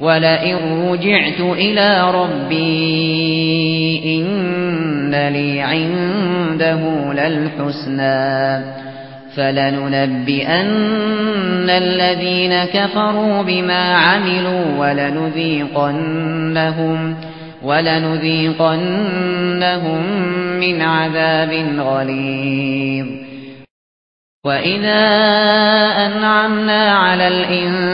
ولئن رجعت إلى ربي إن لي عنده للحسنى فلننبئن الذين كفروا بما عملوا ولنذيقنهم ولنذيقنهم من عذاب غليظ وإذا أنعمنا على الإنسان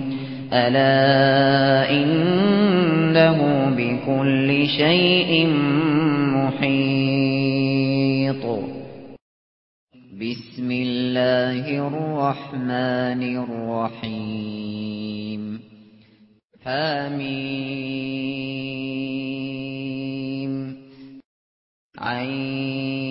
ألا إنه بكل شيء محيط. بسم الله الرحمن الرحيم. حميم. عين.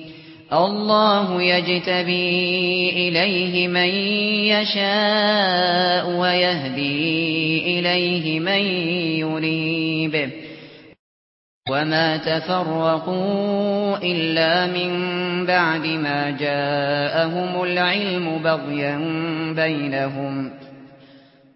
الله يجتبي إليه من يشاء ويهدي إليه من يريب وما تفرقوا إلا من بعد ما جاءهم العلم بغيا بينهم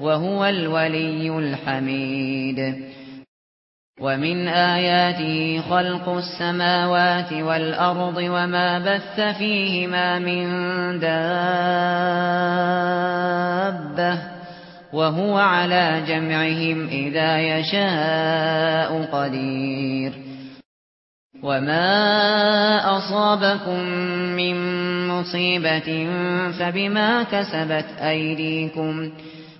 وهو الولي الحميد. ومن آياته خلق السماوات والأرض وما بث فيهما من دابة وهو على جمعهم إذا يشاء قدير. وما أصابكم من مصيبة فبما كسبت أيديكم وما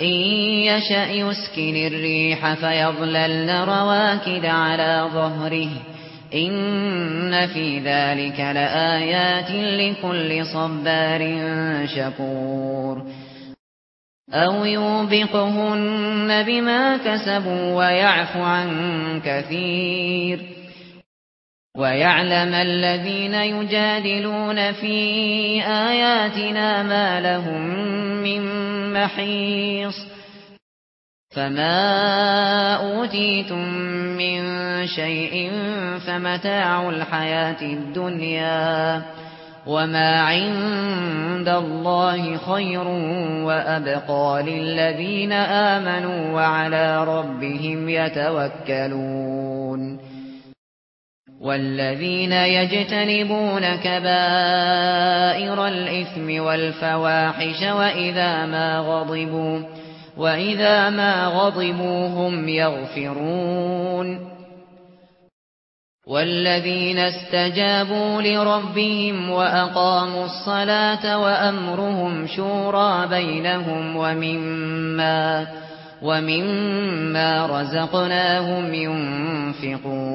إن يشأ يسكن الريح فيظلل رواكد على ظهره إن في ذلك لآيات لكل صبار شكور أو يوبقهن بما كسبوا ويعفو عن كثير وَيَعْلَمَ الَّذِينَ يُجَادِلُونَ فِي آيَاتِنَا مَا لَهُم مِّن مَّحِيصٍ فَمَا أُوتِيتُم مِّن شَيْءٍ فَمَتَاعُ الْحَيَاةِ الدُّنْيَا وَمَا عِندَ اللَّهِ خَيْرٌ وَأَبْقَى لِلَّذِينَ آمَنُوا وَعَلَى رَبِّهِمْ يَتَوَكَّلُونَ والذين يجتنبون كبائر الإثم والفواحش وإذا ما غضبوا وإذا ما غضبوا هم يغفرون والذين استجابوا لربهم وأقاموا الصلاة وأمرهم شورى بينهم ومما ومما رزقناهم ينفقون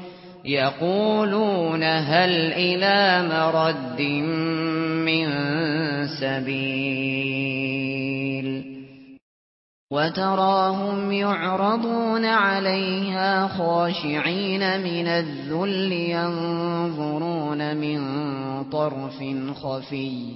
يقولون هل إلى مرد من سبيل وتراهم يعرضون عليها خاشعين من الذل ينظرون من طرف خفي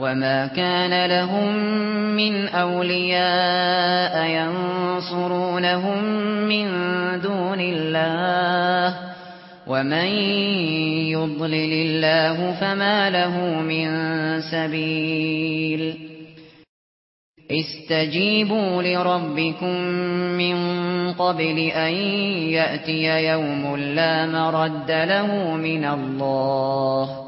وما كان لهم من اولياء ينصرونهم من دون الله ومن يضلل الله فما له من سبيل استجيبوا لربكم من قبل ان ياتي يوم لا مرد له من الله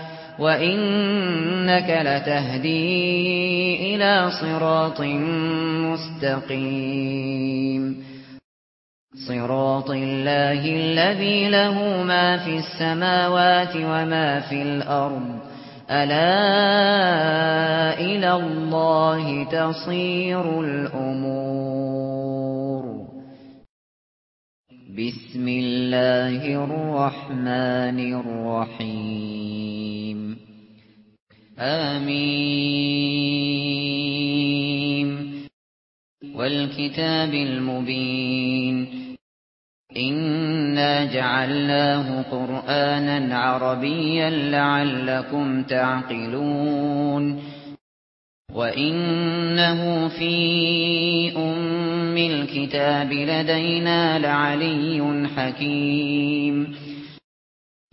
وَإِنَّكَ لَتَهْدِي إِلَى صِرَاطٍ مُسْتَقِيمٍ. صِرَاطِ اللَّهِ الَّذِي لَهُ مَا فِي السَّمَاوَاتِ وَمَا فِي الْأَرْضِ. أَلَا إِلَى اللَّهِ تَصِيرُ الْأُمُورُ. بِسْمِ اللَّهِ الرَّحْمَنِ الرَّحِيمِ. آمين. والكتاب المبين. إنا جعلناه قرآنا عربيا لعلكم تعقلون. وَإِنَّهُ فِي أُمِّ الْكِتَابِ لَدَيْنَا لَعَلِيٌّ حَكِيمٌ.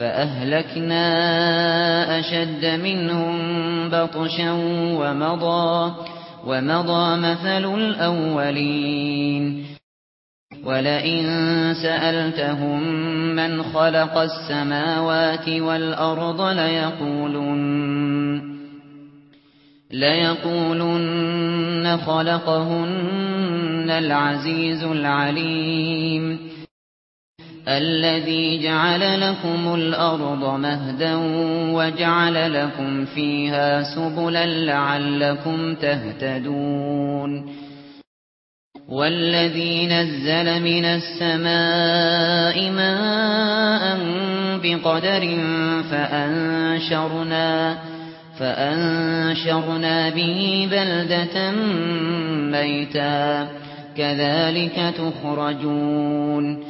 فأهلكنا أشد منهم بطشا ومضى ومضى مثل الأولين ولئن سألتهم من خلق السماوات والأرض ليقولن ليقولن خلقهن العزيز العليم الذي جعل لكم الأرض مهدا وجعل لكم فيها سبلا لعلكم تهتدون والذي نزل من السماء ماء بقدر فأنشرنا فأنشرنا به بلدة ميتا كذلك تخرجون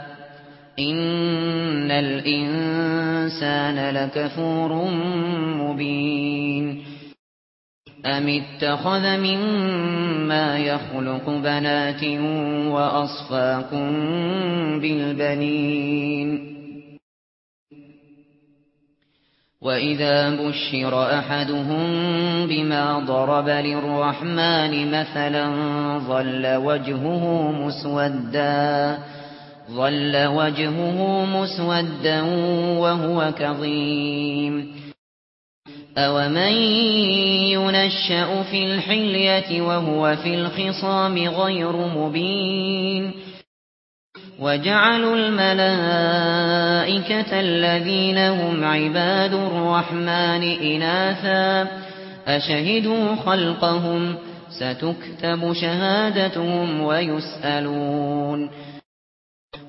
ان الانسان لكفور مبين ام اتخذ مما يخلق بنات واصفاكم بالبنين واذا بشر احدهم بما ضرب للرحمن مثلا ظل وجهه مسودا ظل وجهه مسودا وهو كظيم. أو من ينشأ في الحلية وهو في الخصام غير مبين. وجعلوا الملائكة الذين هم عباد الرحمن إناثا. أشهدوا خلقهم ستكتب شهادتهم ويسألون.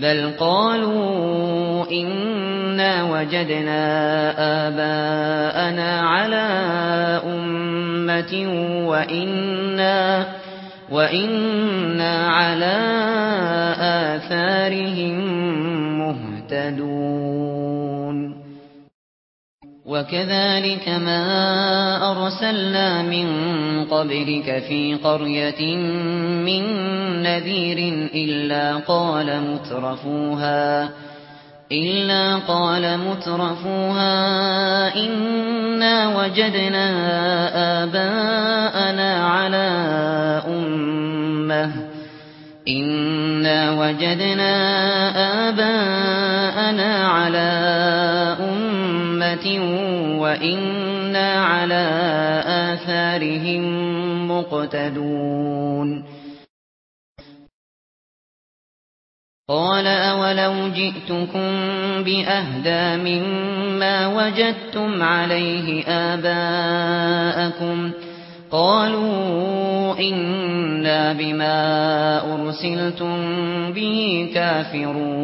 بل قالوا إنا وجدنا آباءنا على أمة وإنا, وإنا على آثارهم مهتدون وَكَذَلِكَ مَا أَرْسَلْنَا مِن قَبْلِكَ فِي قَرْيَةٍ مِّن نَّذِيرٍ إِلَّا قَالَ مُتْرَفُوهَا إِلَّا قَالَ مُتْرَفُوهَا إِنَّا وَجَدْنَا آبَاءَنَا عَلَى أُمَّةٍ إِنَّا وَجَدْنَا آبَاءَنَا عَلَى أُمَّةٍ وَإِنَّا عَلَى آثَارِهِم مُقْتَدُونَ قَالَ أَوَلَوْ جِئْتُكُمْ بِأَهْدَى مِمَّا وَجَدتُّمْ عَلَيْهِ آبَاءَكُمْ قَالُوا إِنَّا بِمَا أُرْسِلْتُمْ بِهِ كَافِرُونَ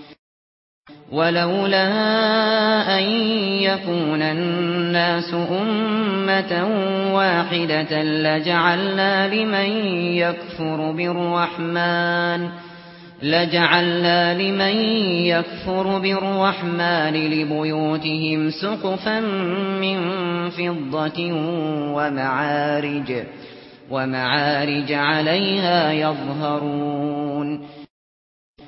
ولولا ان يكون الناس امه واحدة لجعلنا لمن يكفر بالرحمن لجعلنا لمن يكفر بالرحمن لبيوتهم سقفا من فضه ومعارج ومعارج عليها يظهرون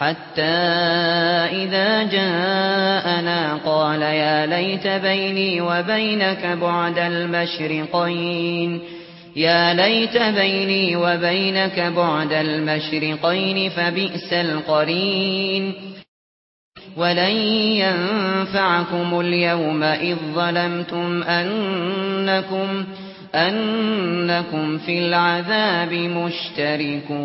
حتى إذا جاءنا قال يا ليت بيني وبينك بعد المشرقين. يا ليت بيني وبينك بعد المشرقين فبئس القرين. ولن ينفعكم اليوم إذ ظلمتم أنكم أنكم في العذاب مشتركون.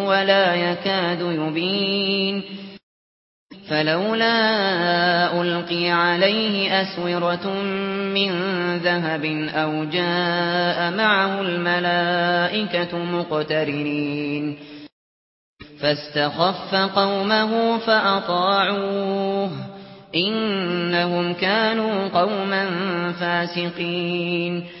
ولا يكاد يبين. فلولا ألقي عليه أسورة من ذهب أو جاء معه الملائكة مقترنين. فاستخف قومه فأطاعوه. إنهم كانوا قوما فاسقين.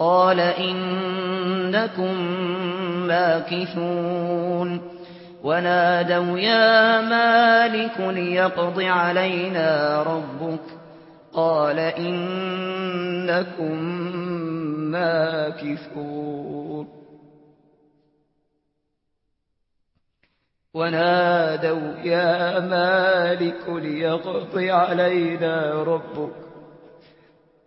قال إنكم ماكثون ونادوا يا مالك ليقض علينا ربك قال إنكم ماكثون ونادوا يا مالك ليقض علينا ربك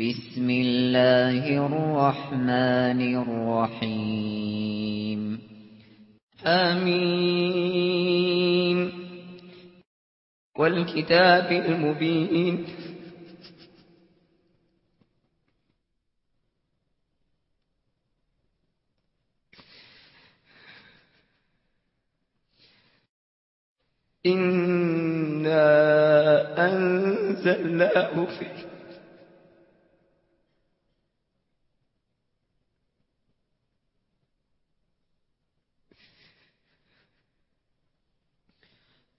بسم الله الرحمن الرحيم. آمين. والكتاب المبين. إنا أنزلناه في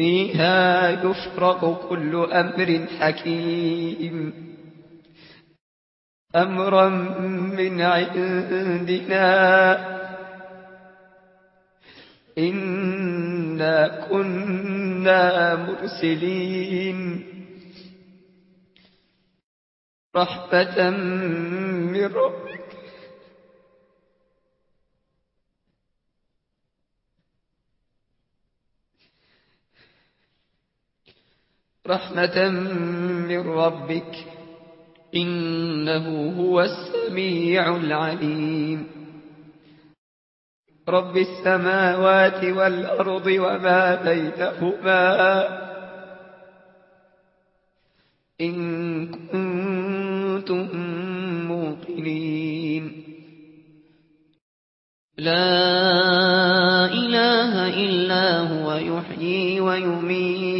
فيها يفرق كل أمر حكيم. أمرا من عندنا. إنا كنا مرسلين. رحمة من ربك رحمة من ربك إنه هو السميع العليم. رب السماوات والأرض وما بيتهما إن كنتم موقنين. لا إله إلا هو يحيي ويميت.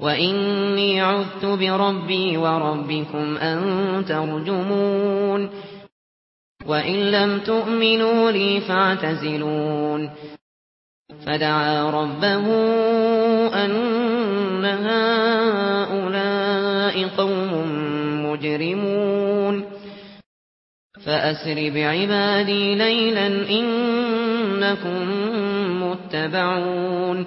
وَإِنِّي عُذْتُ بِرَبِّي وَرَبِّكُمْ أَن تَرْجُمُونِ وَإِن لَّمْ تُؤْمِنُوا لِي فَاعْتَزِلُونِ فَدَعَا رَبَّهُ أَنَّ هَؤُلَاءِ قَوْمٌ مُجْرِمُونَ فَأَسْرِ بِعِبَادِي لَيْلًا إِنَّكُمْ مُتَّبَعُونَ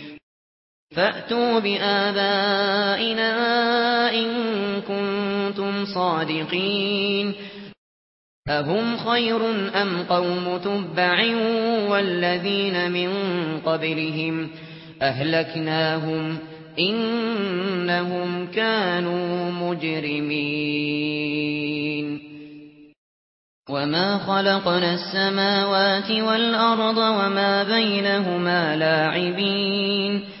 فَأْتُوا بِآبَائِنَا إِن كُنتُمْ صَادِقِينَ. أَهُمْ خَيْرٌ أَمْ قَوْمُ تُبَّعٍ وَالَّذِينَ مِن قَبْلِهِمْ أَهْلَكْنَاهُمْ إِنَّهُمْ كَانُوا مُجْرِمِينَ. وَمَا خَلَقْنَا السَّمَاوَاتِ وَالْأَرْضَ وَمَا بَيْنَهُمَا لَاعِبِينَ.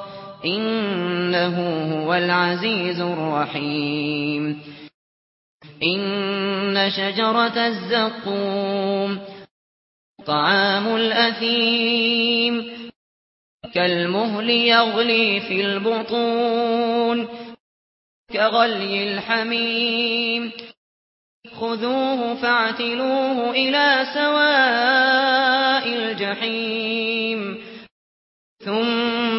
إنه هو العزيز الرحيم. إن شجرة الزقوم طعام الأثيم كالمهل يغلي في البطون كغلي الحميم. خذوه فاعتلوه إلى سواء الجحيم. ثم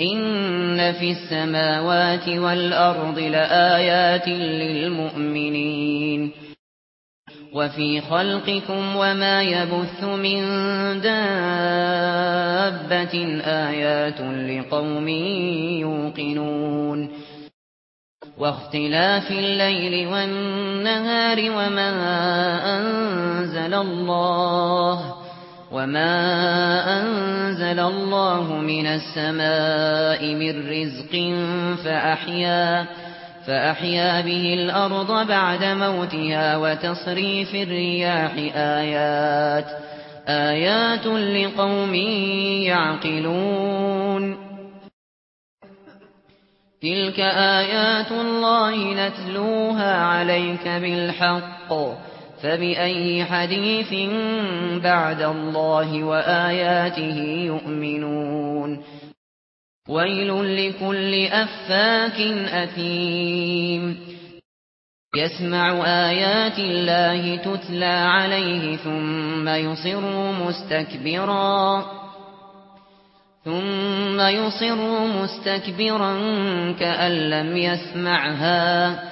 ان في السماوات والارض لآيات للمؤمنين وفي خلقكم وما يبث من دابة آيات لقوم يوقنون واختلاف الليل والنهار وما أنزل الله وما انزل الله من السماء من رزق فاحيا فاحيا به الأرض بعد موتها وتصريف الرياح ايات ايات لقوم يعقلون. تلك ايات الله نتلوها عليك بالحق فبأي حديث بعد الله وآياته يؤمنون ويل لكل أفاك أثيم يسمع آيات الله تتلى عليه ثم يصر مستكبرا ثم يصر مستكبرا كأن لم يسمعها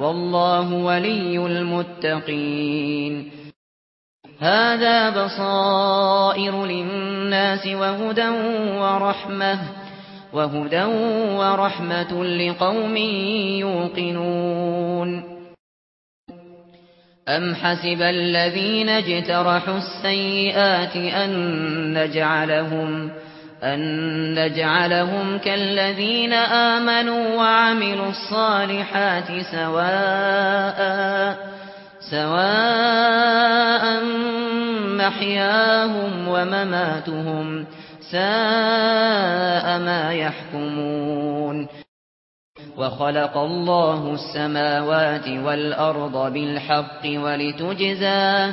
والله ولي المتقين. هذا بصائر للناس وهدى ورحمة وهدى ورحمة لقوم يوقنون. أم حسب الذين اجترحوا السيئات أن نجعلهم أن نجعلهم كالذين آمنوا وعملوا الصالحات سواء سواء محياهم ومماتهم ساء ما يحكمون وخلق الله السماوات والأرض بالحق ولتجزى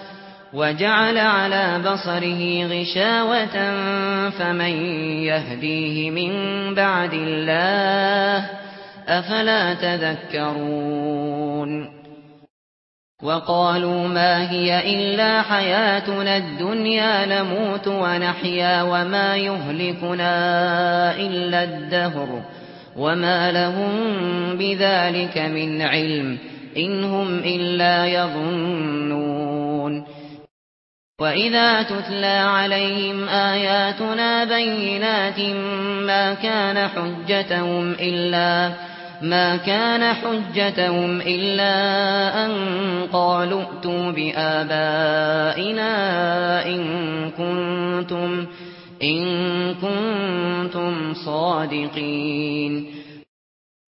وَجَعَلَ عَلَى بَصَرِهِ غِشَاوَةً فَمَن يَهْدِيهِ مِن بَعْدِ اللَّهِ أَفَلَا تَذَكَّرُونَ وَقَالُوا مَا هِيَ إِلَّا حَيَاتُنَا الدُّنْيَا نَمُوتُ وَنَحْيَا وَمَا يُهْلِكُنَا إِلَّا الدَّهْرُ وَمَا لَهُم بِذَلِكَ مِنْ عِلْمٍ إِنْ هُمْ إِلَّا يَظُنُّونَ وَإِذَا تُتْلَى عَلَيْهِمْ آيَاتُنَا بَيِّنَاتٍ مَا كَانَ حُجَّتُهُمْ إِلَّا ما كان حجتهم إلا أن قالوا أُتُوا بآبائنا إن كنتم, إن كنتم صادقين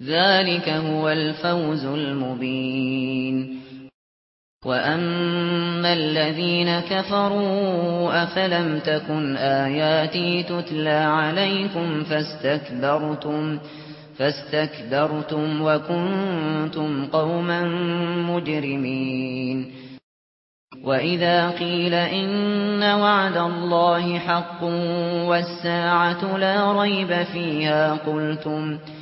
ذلك هو الفوز المبين وأما الذين كفروا أفلم تكن آياتي تتلى عليكم فاستكبرتم فاستكبرتم وكنتم قوما مجرمين وَإِذَا قِيلَ إِنَّ وَعْدَ اللَّهِ حَقٌّ وَالسَّاعَةُ لَا رَيْبَ فِيهَا قُلْتُمْ إِنَّ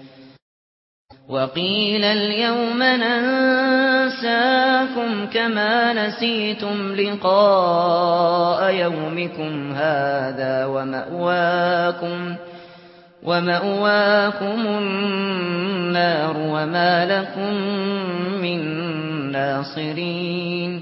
وقيل اليوم ننساكم كما نسيتم لقاء يومكم هذا ومأواكم ومأواكم النار وما لكم من ناصرين